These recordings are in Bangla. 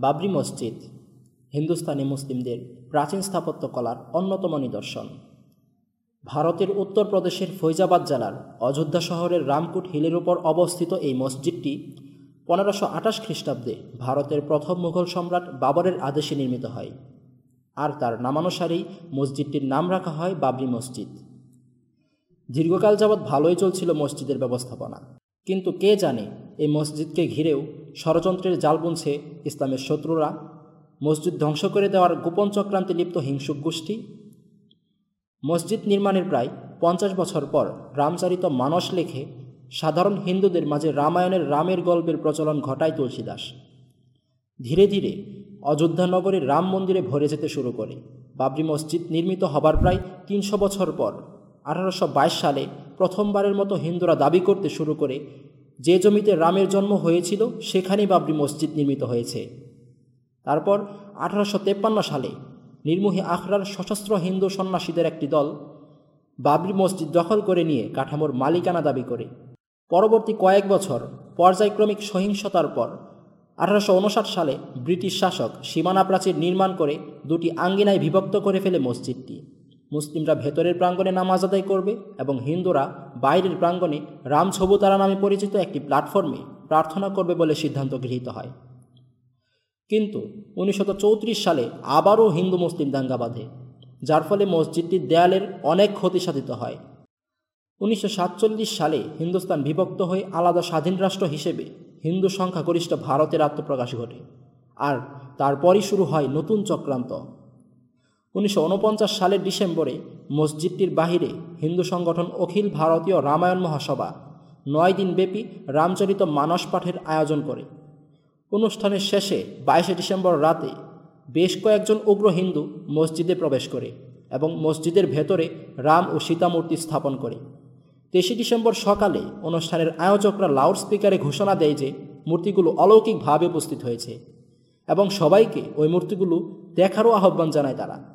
বাবরি মসজিদ, হিন্দুস্তানি মুসলিমদের প্রাচীন স্থাপত্যকলার অন্যতম নিদর্শন। ভারতের উত্তরপ্রদেশের ফৈজাবাদ জেলার অযোধ্যা শহরের রামকুট হিলের উপর অবস্থিত এই মসজিদটি পনেরোশো আঠাশ খ্রিস্টাব্দে ভারতের প্রথম মুঘল সম্রাট বাবরের আদেশে নির্মিত হয়। আর তার নামানুসারেই মসজিদটির নাম রাখা হয় বাবরি মসজিদ। দীর্ঘকাল যাবৎ ভালোই চলছিল মসজিদের ব্যবস্থাপনা। কিন্তু কে জানে এই মসজিদকে ঘিরেও ষড়যন্ত্রের জাল বুনছে ইসলামের শত্রুরা। মসজিদ ধ্বংস করে দেওয়ার গোপন চক্রান্তে লিপ্ত হিংসুক গোষ্ঠী। মসজিদ নির্মাণের প্রায় পঞ্চাশ বছর পর রামচারিত মানস লেখে, সাধারণ হিন্দুদের মাঝে রামায়ণের রামের গল্পের প্রচলন ঘটায় তুলসীদাস। ধীরে ধীরে অযোধ্যা নগরীর রাম মন্দিরে ভরে যেতে শুরু করে। বাবরি মসজিদ নির্মিত হবার প্রায় তিনশো বছর পর আঠারোশো বাইশ সালে প্রথমবারের মতো হিন্দুরা দাবি করতে শুরু করে যে জমিতে রামের জন্ম হয়েছিল, সেখানেই বাবরি মসজিদ নির্মিত হয়েছে। তারপর আঠারোশো সালে নির্মোহী আখড়ার সশস্ত্র হিন্দু সন্ন্যাসীদের একটি দল বাবরি মসজিদ দখল করে নিয়ে কাঠামোর মালিকানা দাবি করে। পরবর্তী কয়েক বছর পর্যায়ক্রমিক সহিংসতার পর আঠারোশো উনষাট সালে ব্রিটিশ শাসক সীমানা প্রাচীর নির্মাণ করে দুটি আঙ্গিনায় বিভক্ত করে ফেলে মসজিদটি। মুসলিমরা ভেতরের প্রাঙ্গণে নামাজ আদায় করবে এবং হিন্দুরা বাইরের প্রাঙ্গণে রামছবুতারা নামে পরিচিত একটি প্ল্যাটফর্মে প্রার্থনা করবে বলে সিদ্ধান্ত গৃহীত হয়। কিন্তু উনিশশো চৌত্রিশ সালে আবারও হিন্দু মুসলিম দাঙ্গা বাঁধে, যার ফলে মসজিদটির দেয়ালের অনেক ক্ষতি সাধিত হয়। উনিশশো সাতচল্লিশ সালে হিন্দুস্তান বিভক্ত হয়ে আলাদা স্বাধীন রাষ্ট্র হিসেবে হিন্দু সংখ্যাগরিষ্ঠ ভারতের আত্মপ্রকাশ ঘটে, আর তারপরই শুরু হয় নতুন চক্রান্ত। উনিশশো উনপঞ্চাশ সালের ডিসেম্বরে মসজিদটির বাহিরে হিন্দু সংগঠন অখিল ভারতীয় রামায়ণ মহাসভা নয় দিনব্যাপী রামচরিত মানস পাঠের আয়োজন করে। অনুষ্ঠানের শেষে বাইশে ডিসেম্বর রাতে বেশ কয়েকজন উগ্র হিন্দু মসজিদে প্রবেশ করে এবং মসজিদের ভেতরে রাম ও সীতা মূর্তি স্থাপন করে। তেইশে ডিসেম্বর সকালে অনুষ্ঠানের আয়োজকরা লাউড স্পিকারে ঘোষণা দেয় যে মূর্তিগুলো অলৌকিকভাবে উপস্থিত হয়েছে এবং সবাইকে ওই মূর্তিগুলো দেখারও আহ্বান জানায় তারা।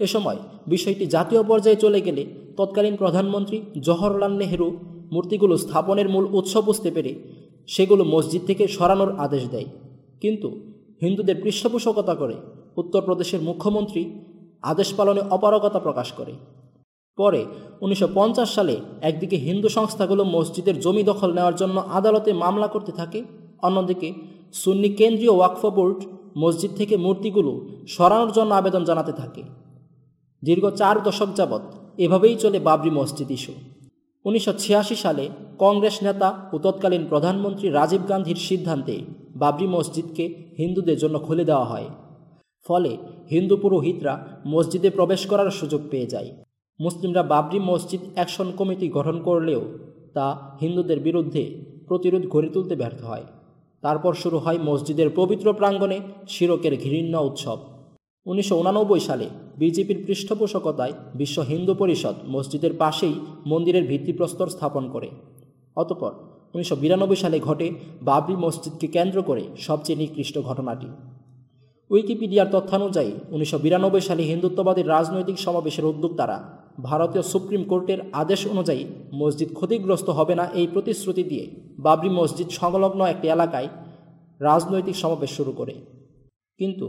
এ সময় বিষয়টি জাতীয় পর্যায়ে চলে গেলে তৎকালীন প্রধানমন্ত্রী জওহরলাল নেহেরু মূর্তিগুলো স্থাপনের মূল উৎস বুঝতে পেরে সেগুলো মসজিদ থেকে সরানোর আদেশ দেয়। কিন্তু হিন্দুদের পৃষ্ঠপোষকতা করে উত্তরপ্রদেশের মুখ্যমন্ত্রী আদেশ পালনে অপারগতা প্রকাশ করে। পরে উনিশশো পঞ্চাশ সালে একদিকে হিন্দু সংস্থাগুলো মসজিদের জমি দখল নেওয়ার জন্য আদালতে মামলা করতে থাকে, অন্যদিকে সুন্নি কেন্দ্রীয় ওয়াকফ বোর্ড মসজিদ থেকে মূর্তিগুলো সরানোর জন্য আবেদন জানাতে থাকে। দীর্ঘ চার দশক যাবৎ এভাবেই চলে বাবরি মসজিদ ইস্যু। উনিশশো ছিয়াশি সালে কংগ্রেস নেতা ও তৎকালীন প্রধানমন্ত্রী রাজীব গান্ধীর সিদ্ধান্তে বাবরি মসজিদকে হিন্দুদের জন্য খুলে দেওয়া হয়। ফলে হিন্দু পুরোহিতরা মসজিদে প্রবেশ করার সুযোগ পেয়ে যায়। মুসলিমরা বাবরি মসজিদ অ্যাকশন কমিটি গঠন করলেও তা হিন্দুদের বিরুদ্ধে প্রতিরোধ গড়ে তুলতে ব্যর্থ হয়। তারপর শুরু হয় মসজিদের পবিত্র প্রাঙ্গণে শিরকের ঘৃণ্য উৎসব। উনিশশো সালে বিজেপির পৃষ্ঠপোষকতায় বিশ্ব হিন্দু পরিষদ মসজিদের পাশেই মন্দিরের ভিত্তিপ্রস্তর স্থাপন করে। অতপর উনিশশো বিরানব্বই সালে ঘটে বাবরি মসজিদকে কেন্দ্র করে সবচেয়ে নিকৃষ্ট ঘটনাটি। উইকিপিডিয়ার তথ্যানুযায়ী উনিশশো বিরানব্বই সালে হিন্দুত্ববাদের রাজনৈতিক সমাবেশের উদ্যোক্তারা ভারতীয় সুপ্রিম কোর্টের আদেশ অনুযায়ী মসজিদ ক্ষতিগ্রস্ত হবে না এই প্রতিশ্রুতি দিয়ে বাবরি মসজিদ সংলগ্ন একটি এলাকায় রাজনৈতিক সমাবেশ শুরু করে। কিন্তু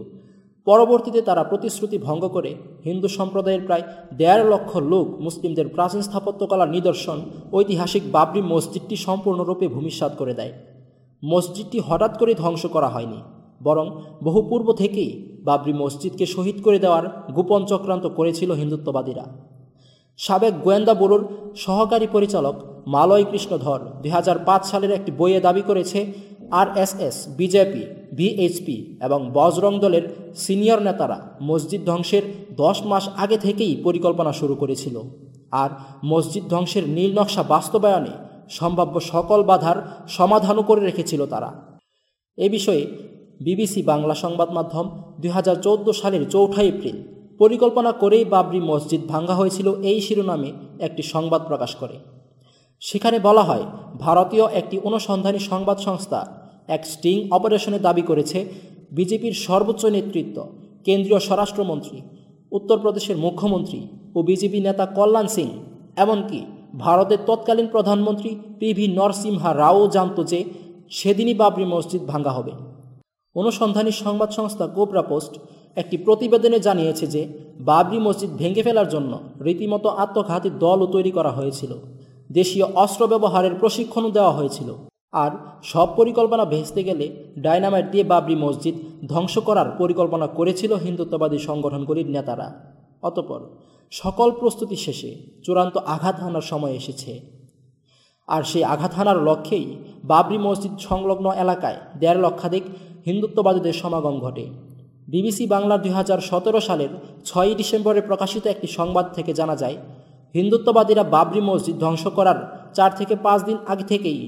পরবর্তীতে তারা প্রতিশ্রুতি ভঙ্গ করে হিন্দু সম্প্রদায়ের প্রায় দেড় লক্ষ লোক মুসলিমদের প্রাচীন স্থাপত্যকলার নিদর্শন, ঐতিহাসিক বাবরি মসজিদটি সম্পূর্ণরূপে ভূমিসাৎ করে দেয়। মসজিদটি হঠাৎ করে ধ্বংস করা হয়নি, বরং বহু পূর্ব থেকেই বাবরি মসজিদকে শহীদ করে দেওয়ার গোপন চক্রান্ত করেছিল হিন্দুত্ববাদীরা। সাবেক গোয়েন্দা ব্যুরোর সহকারী পরিচালক মালয় কৃষ্ণধর দুই হাজার পাঁচ সালের একটি বইয়ে দাবি করেছে আরএসএস, বিজেপি ভিএইচপি এবং বজরং দলের সিনিয়র নেতারা মসজিদ ধ্বংসের দশ মাস আগে থেকেই পরিকল্পনা শুরু করেছিল। আর মসজিদ ধ্বংসের নীল নকশা বাস্তবায়নে সম্ভাব্য সকল বাধার সমাধানও করে রেখেছিল তারা। এ বিষয়ে বিবিসি বাংলা সংবাদ মাধ্যম দুই হাজার চৌদ্দ সালের চৌঠা এপ্রিল পরিকল্পনা করেই বাবরি মসজিদ ভাঙ্গা হয়েছিল এই শিরোনামে একটি সংবাদ প্রকাশ করে। সেখানে বলা হয়, ভারতীয় একটি অনুসন্ধানী সংবাদ সংস্থা এক স্টিং অপারেশনে দাবি করেছে, বিজেপির সর্বোচ্চ নেতৃত্ব, কেন্দ্রীয় স্বরাষ্ট্রমন্ত্রী, উত্তরপ্রদেশের মুখ্যমন্ত্রী ও বিজেপি নেতা কল্যাণ সিং। এমনকি ভারতের তৎকালীন প্রধানমন্ত্রী পি ভি নরসিমহা রাও জানত যে, সেদিনই বাবরি মসজিদ ভাঙ্গা হবে। অনুসন্ধানী সংবাদ সংস্থা কোবরা পোস্ট একটি প্রতিবেদনে জানিয়েছে যে, বাবরি মসজিদ ভেঙে ফেলার জন্য রীতিমতো আত্মঘাতী দলও তৈরি করা হয়েছিল। দেশীয় অস্ত্র ব্যবহারের প্রশিক্ষণও দেওয়া হয়েছিল। আর সব পরিকল্পনা ভেস্তে গেলে ডায়নামাইট দিয়ে বাবরি মসজিদ ধ্বংস করার পরিকল্পনা করেছিল হিন্দুত্ববাদী সংগঠনগুলির নেতারা। অতপর সকল প্রস্তুতি শেষে চূড়ান্ত আঘাত হানার সময় এসেছে। আর সেই আঘাত হানার লক্ষ্যেই বাবরি মসজিদ সংলগ্ন এলাকায় দেড় লক্ষাধিক হিন্দুত্ববাদীদের সমাগম ঘটে। বিবিসি বাংলার দুই হাজার সতেরো সালের ছয়ই ডিসেম্বরে প্রকাশিত একটি সংবাদ থেকে জানা যায় হিন্দুত্ববাদীরা বাবরি মসজিদ ধ্বংস করার চার থেকে পাঁচ দিন আগে থেকেই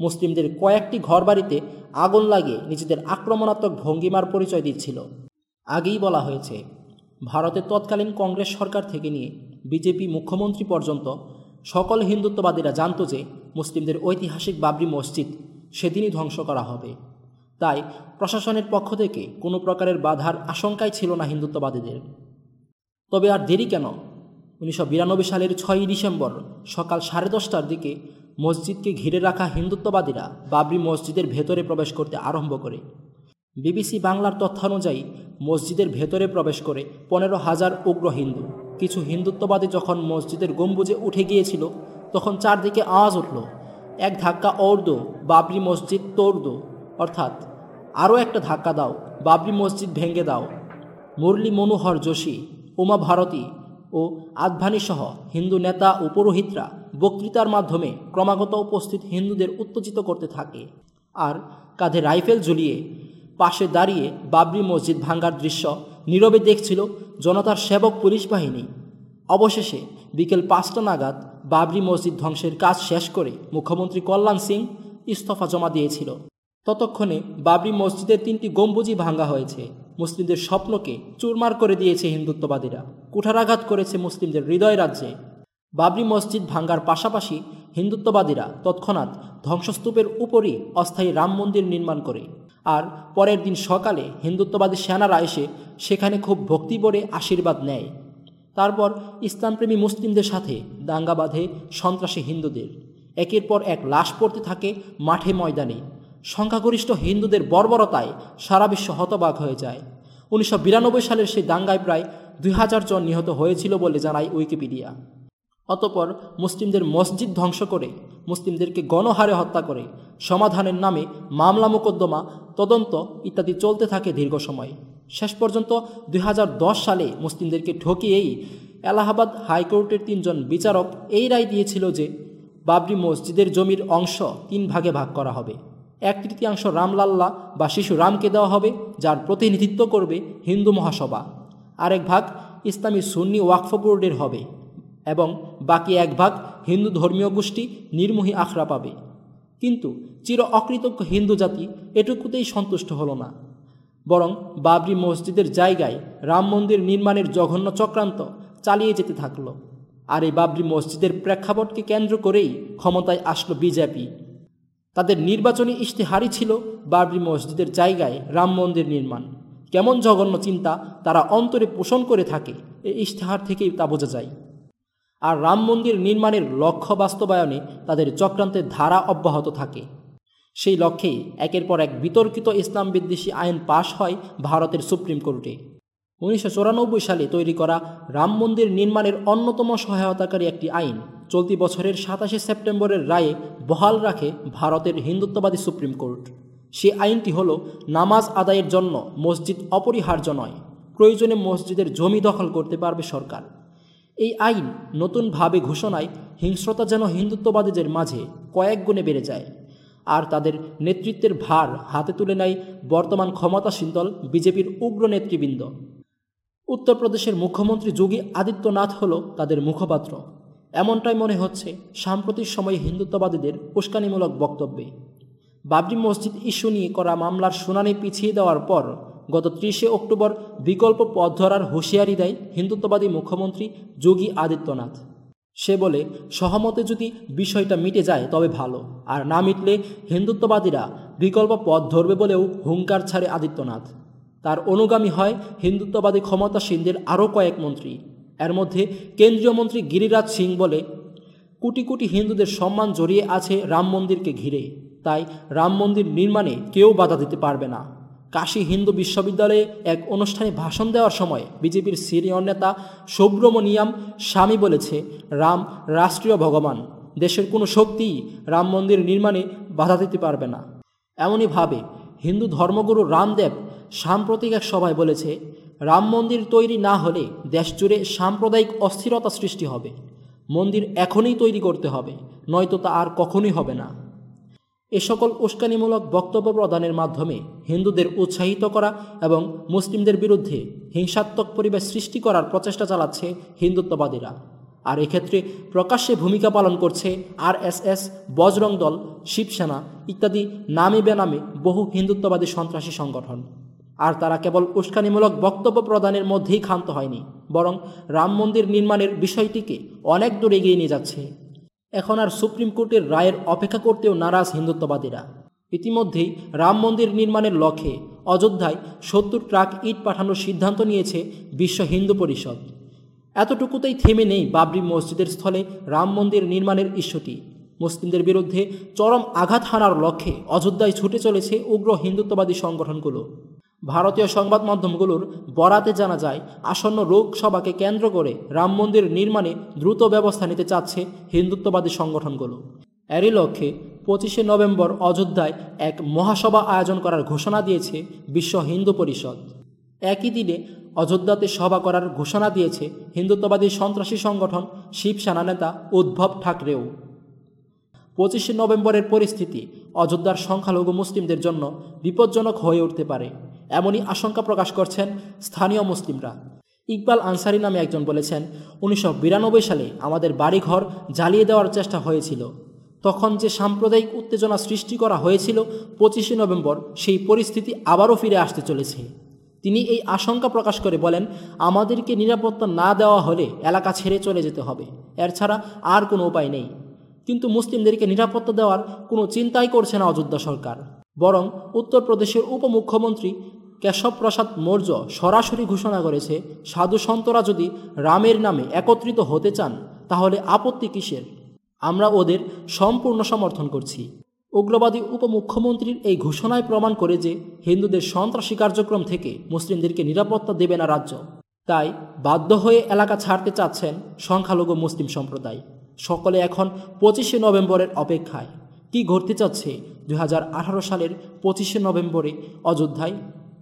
মুসলিমদের কয়েকটি ঘরবাড়িতে আগুন লাগিয়ে নিজেদের আক্রমণাত্মক ভঙ্গিমার পরিচয় দিচ্ছিল। আগেই বলা হয়েছে ভারতের তৎকালীন কংগ্রেস সরকার থেকে নিয়ে বিজেপি মুখ্যমন্ত্রী পর্যন্ত সকল হিন্দুত্ববাদীরা জানত যে মুসলিমদের ঐতিহাসিক বাবরি মসজিদ সেদিনই ধ্বংস করা হবে। তাই প্রশাসনের পক্ষ থেকে কোনো প্রকারের বাধার আশঙ্কাই ছিল না হিন্দুত্ববাদীদের। তবে আর দেরি কেন? উনিশশো বিরানব্বই সালের ছয়ই ডিসেম্বর সকাল সাড়ে দশটার দিকে মসজিদকে ঘিরে রাখা হিন্দুত্ববাদীরা বাবরি মসজিদের ভেতরে প্রবেশ করতে আরম্ভ করে। বিবিসি বাংলার তথ্যানুযায়ী মসজিদের ভেতরে প্রবেশ করে পনেরো হাজার উগ্র হিন্দু। কিছু হিন্দুত্ববাদী যখন মসজিদের গম্বুজে উঠে গিয়েছিল, তখন চারদিকে আওয়াজ উঠল, এক ধাক্কা দো, বাবরি মসজিদ দো। অর্থাৎ, আরও একটা ধাক্কা দাও, বাবরি মসজিদ ভেঙে দাও। মুরলী মনোহর যোশী, উমা ভারতী ও আদভানিসহ হিন্দু নেতা ও পুরোহিতরা বক্তৃতার মাধ্যমে ক্রমাগত উপস্থিত হিন্দুদের উত্তেজিত করতে থাকে। আর কাঁধে রাইফেল ঝুলিয়ে পাশে দাঁড়িয়ে বাবরি মসজিদ ভাঙ্গার দৃশ্য নীরবে দেখছিল জনতার সেবক পুলিশ বাহিনী। অবশেষে বিকেল পাঁচটা নাগাদ বাবরি মসজিদ ধ্বংসের কাজ শেষ করে মুখ্যমন্ত্রী কল্যাণ সিং ইস্তফা জমা দিয়েছিল। ততক্ষণে বাবরি মসজিদের তিনটি গম্বুজি ভাঙ্গা হয়েছে। মুসলিমদের স্বপ্নকে চুরমার করে দিয়েছে হিন্দুত্ববাদীরা। কুঠারাঘাত করেছে মুসলিমদের হৃদয় রাজ্যে। বাবরি মসজিদ ভাঙ্গার পাশাপাশি হিন্দুত্ববাদীরা তৎক্ষণাৎ ধ্বংসস্তূপের উপরই অস্থায়ী রাম মন্দির নির্মাণ করে। আর পরের দিন সকালে হিন্দুত্ববাদী সেনারা এসে সেখানে খুব ভক্তি ভরে আশীর্বাদ নেয়। তারপর ইসলামপ্রেমী মুসলিমদের সাথে দাঙ্গা বাঁধে সন্ত্রাসী হিন্দুদের। একের পর এক লাশ পড়তে থাকে মাঠে ময়দানে। সংখ্যাগরিষ্ঠ হিন্দুদের বর্বরতায় সারা বিশ্ব হতবাক হয়ে যায়। উনিশশো বিরানব্বই সালের সেই দাঙ্গায় প্রায় দুই হাজার জন নিহত হয়েছিল বলে জানায় উইকিপিডিয়া। অতপর মুসলিমদের মসজিদ ধ্বংস করে, মুসলিমদেরকে গণহারে হত্যা করে, সমাধানের নামে মামলা মোকদ্দমা, তদন্ত ইত্যাদি চলতে থাকে দীর্ঘ সময়। শেষ পর্যন্ত দুই হাজার দশ সালে মুসলিমদেরকে ঠকিয়েই এলাহাবাদ হাইকোর্টের তিনজন বিচারক এই রায় দিয়েছিল যে বাবরি মসজিদের জমির অংশ তিন ভাগে ভাগ করা হবে। এক তৃতীয়াংশ রামলাল্লা বা শিশু রামকে দেওয়া হবে, যার প্রতিনিধিত্ব করবে হিন্দু মহাসভা। আরেক ভাগ ইসলামী সুন্নি ওয়াকফ বোর্ডের হবে এবং বাকি এক ভাগ হিন্দু ধর্মীয় গোষ্ঠী নির্মোহী আখড়া পাবে। কিন্তু চির অকৃতজ্ঞ হিন্দু জাতি এটুকুতেই সন্তুষ্ট হলো না। বরং বাবরি মসজিদের জায়গায় রাম মন্দির নির্মাণের জঘন্য চক্রান্ত চালিয়ে যেতে থাকল। আর এই বাবরি মসজিদের প্রেক্ষাপটকে কেন্দ্র করেই ক্ষমতায় আসলো বিজেপি। তাদের নির্বাচনী ইশতেহারই ছিল বাবরি মসজিদের জায়গায় রাম মন্দির নির্মাণ। কেমন জঘন্য চিন্তা তারা অন্তরে পোষণ করে থাকে এই ইশতেহার থেকেই তা বোঝা যায়। আর রাম মন্দির নির্মাণের লক্ষ্য বাস্তবায়নে তাদের চক্রান্তের ধারা অব্যাহত থাকে। সেই লক্ষ্যেই একের পর এক বিতর্কিত ইসলাম বিদ্বেষী আইন পাশ হয় ভারতের সুপ্রিম কোর্টে। উনিশশো চুরানব্বই সালে তৈরি করা রাম মন্দির নির্মাণের অন্যতম সহায়তাকারী একটি আইন চলতি বছরের সাতাশে সেপ্টেম্বরের রায়ে বহাল রাখে ভারতের হিন্দুত্ববাদী সুপ্রিম কোর্ট। সে আইনটি হল নামাজ আদায়ের জন্য মসজিদ অপরিহার্য নয়, প্রয়োজনে মসজিদের জমি দখল করতে পারবে সরকার। এই আইন নতুনভাবে ঘোষণায় হিংস্রতা যেন হিন্দুত্ববাদীদের মাঝে কয়েক গুণে বেড়ে যায়, আর তাদের নেতৃত্বের ভার হাতে তুলে নেয় বর্তমান ক্ষমতাসীন দল বিজেপির উগ্র নেতৃবৃন্দ। উত্তরপ্রদেশের মুখ্যমন্ত্রী যোগী আদিত্যনাথ হল তাদের মুখপাত্র। এমনটাই মনে হচ্ছে সাম্প্রতিক সময়ে হিন্দুত্ববাদীদের উস্কানিমূলক বক্তব্যে। বাবরি মসজিদ ইস্যু নিয়ে করা মামলার শুনানি পিছিয়ে দেওয়ার পর গত ত্রিশে অক্টোবর বিকল্প পথ ধরার হুঁশিয়ারি দেয় হিন্দুত্ববাদী মুখ্যমন্ত্রী যোগী আদিত্যনাথ। সে বলে, সহমতে যদি বিষয়টা মিটে যায় তবে ভালো, আর না মিটলে হিন্দুত্ববাদীরা বিকল্প পথ ধরবে বলেও হুঙ্কার ছাড়ে আদিত্যনাথ। তার অনুগামী হয় হিন্দুত্ববাদী ক্ষমতাসীনদের আরও কয়েক মন্ত্রী। এর মধ্যে কেন্দ্রীয় মন্ত্রী গিরিরাজ সিং বলে, কোটি কোটি হিন্দুদের সম্মান জড়িয়ে আছে রাম মন্দিরকে ঘিরে। তাই রাম মন্দির নির্মাণে কেউ বাধা দিতে পারবে না। কাশী হিন্দু বিশ্ববিদ্যালয়ে এক অনুষ্ঠানে ভাষণ দেওয়ার সময় বিজেপির সিনিয়র নেতা সুব্রমণিয়াম স্বামী বলেছে, রাম রাষ্ট্রীয় ভগবান। দেশের কোনো শক্তি রাম মন্দির নির্মাণে বাধা দিতে পারবে না। এমনইভাবে হিন্দু ধর্মগুরু রামদেব সাম্প্রতিক এক সভায় বলেছে, রাম মন্দির তৈরি না হলে দেশ জুড়ে সাম্প্রদায়িক অস্থিরতা সৃষ্টি হবে। মন্দির এখনই তৈরি করতে হবে, নয়তো তা আর কখনোই হবে না। এ সকল উস্কানিমূলক বক্তব্য প্রদানের মাধ্যমে হিন্দুদের উৎসাহিত করা এবং মুসলিমদের বিরুদ্ধে হিংসাত্মক পরিবেশ সৃষ্টি করার প্রচেষ্টা চালাচ্ছে হিন্দুত্ববাদীরা। আর এক্ষেত্রে প্রকাশ্যে ভূমিকা পালন করছে আরএসএস, বজরং দল, শিবসেনা ইত্যাদি নামে বেনামে বহু হিন্দুত্ববাদী সন্ত্রাসী সংগঠন। আর তারা কেবল উস্কানিমূলক বক্তব্য প্রদানের মধ্যেই ক্ষান্ত হয়নি, বরং রাম মন্দির নির্মাণের বিষয়টিকে অনেক দূর এগিয়ে নিয়ে যাচ্ছে। এখন আর সুপ্রিম কোর্টের রায়ের অপেক্ষা করতেও নারাজ হিন্দুত্ববাদীরা। ইতিমধ্যেই রাম মন্দির নির্মাণের লক্ষ্যে অযোধ্যায় সত্তর ট্রাক ইট পাঠানোর সিদ্ধান্ত নিয়েছে বিশ্ব হিন্দু পরিষদ। এতটুকুতেই থেমে নেই বাবরি মসজিদের স্থলে রাম মন্দির নির্মাণের ইস্যুটি মুসলিমদের বিরুদ্ধে চরম আঘাত হানার লক্ষ্যে অযোধ্যায় ছুটে চলেছে উগ্র হিন্দুত্ববাদী সংগঠনগুলো। ভারতীয় সংবাদ মাধ্যমগুলোর বরাতে জানা যায়, আসন্ন লোকসভাকে কেন্দ্র করে রাম মন্দির নির্মাণে দ্রুত ব্যবস্থা নিতে চাচ্ছে হিন্দুত্ববাদী সংগঠনগুলো। এরই লক্ষ্যে পঁচিশে নভেম্বর অযোধ্যায় এক মহাসভা আয়োজন করার ঘোষণা দিয়েছে বিশ্ব হিন্দু পরিষদ। একই দিনে অযোধ্যাতে সভা করার ঘোষণা দিয়েছে হিন্দুত্ববাদী সন্ত্রাসী সংগঠন শিবসেনা নেতা উদ্ভব ঠাকরেও। পঁচিশে নভেম্বরের পরিস্থিতি অযোধ্যার সংখ্যালঘু মুসলিমদের জন্য বিপজ্জনক হয়ে উঠতে পারে। এমনই আশঙ্কা প্রকাশ করছেন স্থানীয় মুসলিমরা। ইকবাল আনসারি নামে একজন বলেছেন, উনিশশো বিরানব্বই সালে আমাদের বাড়িঘর জ্বালিয়ে দেওয়ার চেষ্টা হয়েছিল। তখন যে সাম্প্রদায়িক উত্তেজনা সৃষ্টি করা হয়েছিল পঁচিশে নভেম্বর, সেই পরিস্থিতি আবারও ফিরে আসতে চলেছে। তিনি এই আশঙ্কা প্রকাশ করে বলেন, আমাদেরকে নিরাপত্তা না দেওয়া হলে এলাকা ছেড়ে চলে যেতে হবে। এর ছাড়া আর কোনো উপায় নেই। কিন্তু মুসলিমদেরকে নিরাপত্তা দেওয়ার কোনো চিন্তাই করছে না অযোধ্যা সরকার। বরং উত্তরপ্রদেশের উপমুখ্যমন্ত্রী কেশব প্রসাদ মৌর্য সরাসরি ঘোষণা করেছে, সাধু সন্তরা যদি রামের নামে একত্রিত হতে চান, তাহলে আপত্তি কিসের? আমরা ওদের সম্পূর্ণ সমর্থন করছি। উগ্রবাদী উপমুখ্যমন্ত্রীর এই ঘোষণায় প্রমাণ করে যে হিন্দুদের সন্ত্রাসী কার্যক্রম থেকে মুসলিমদেরকে নিরাপত্তা দেবে না রাজ্য। তাই বাধ্য হয়ে এলাকা ছাড়তে চাচ্ছেন সংখ্যালঘু মুসলিম সম্প্রদায়। সকলে এখন পঁচিশে নভেম্বরের অপেক্ষায়। কি ঘটতে চাচ্ছে দুই হাজার আঠারো সালের পঁচিশে নভেম্বরে অযোধ্যায়?